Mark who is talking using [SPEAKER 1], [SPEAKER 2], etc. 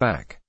[SPEAKER 1] back.